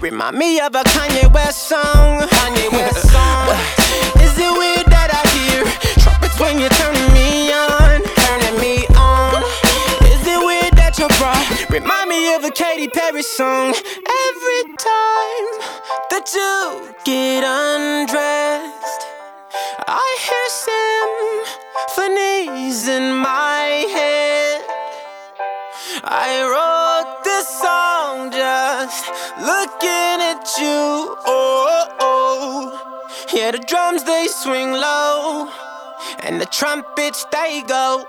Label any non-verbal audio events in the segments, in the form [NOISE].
Remind me of a Kanye West song? Kanye West song. [LAUGHS] Is it weird that I hear trumpets when you're turning me on? Turning me on. Is it weird that your bra remind me of a Katy Perry song? Every time that you get undressed. I hear symphonies in my head. I wrote this song looking at you. Oh, oh. yeah, the drums they swing low, and the trumpets they go.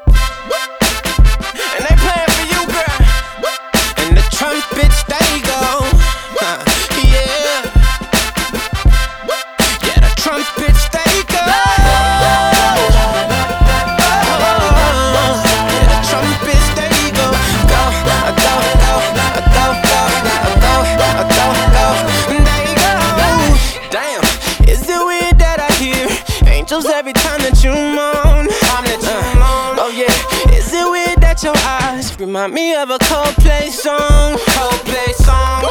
Angels every time that you moan? Time that you uh, moan. Oh yeah, is it weird that your eyes remind me of a Coldplay song? Coldplay song.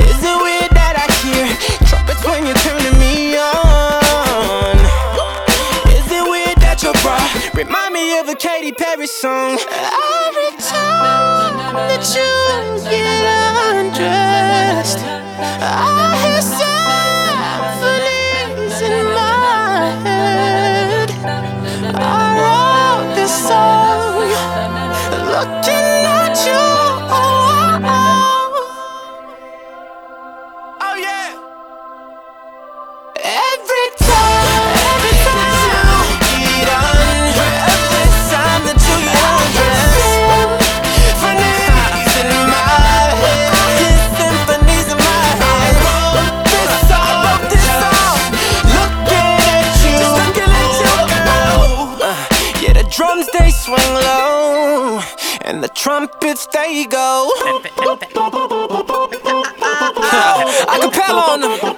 Is it weird that I hear trumpets when you're turning me on? Is it weird that your bra remind me of a Katy Perry song? Every time that you get undressed, I drums they swing low, and the trumpets they go. [LAUGHS] I can on them.